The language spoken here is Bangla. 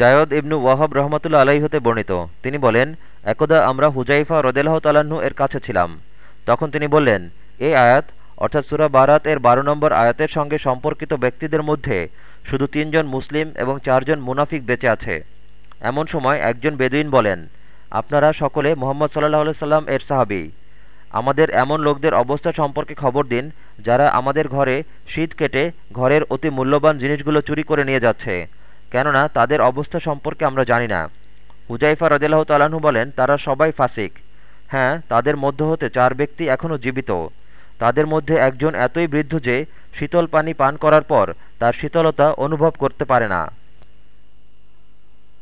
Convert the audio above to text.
জায়দ ইবনু ওয়াহাব রহমতুল্লা আলাহি হতে বর্ণিত। তিনি বলেন, একদা আমরা হুজাইফা রদেলাহ তালাহু এর কাছে ছিলাম। তখন তিনি বললেন এই আয়াত, অর্থাৎ সুরা বারাত এর বারো নম্বর আয়াতের সঙ্গে সম্পর্কিত ব্যক্তিদের মধ্যে শুধু তিনজন মুসলিম এবং চারজন মুনাফিক বেঁচে আছে। এমন সময় একজন বেদুইন বলেন, আপনারা সকলে মোহাম্মদ সাল্লাহ সাল্লাম এর সাহাবি। আমাদের এমন লোকদের অবস্থা সম্পর্কে খবর দিন যারা আমাদের ঘরে শীত কেটে ঘরের অতি মূল্যবান জিনিসগুলো চুরি করে নিয়ে যাচ্ছে। কেননা তাদের অবস্থা সম্পর্কে আমরা জানি না। হুজাইফা রদিল্লাহ তালাহু বলেন, তারা সবাই ফাসিক। হ্যাঁ তাদের মধ্য হতে চার ব্যক্তি এখনও জীবিত। তাদের মধ্যে একজন এতই বৃদ্ধ যে শীতল পানি পান করার পর তার শীতলতা অনুভব করতে পারে না।